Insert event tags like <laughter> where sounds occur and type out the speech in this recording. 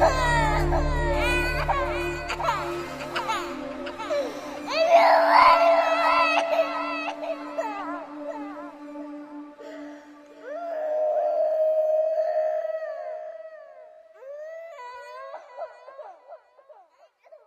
Ah! <laughs>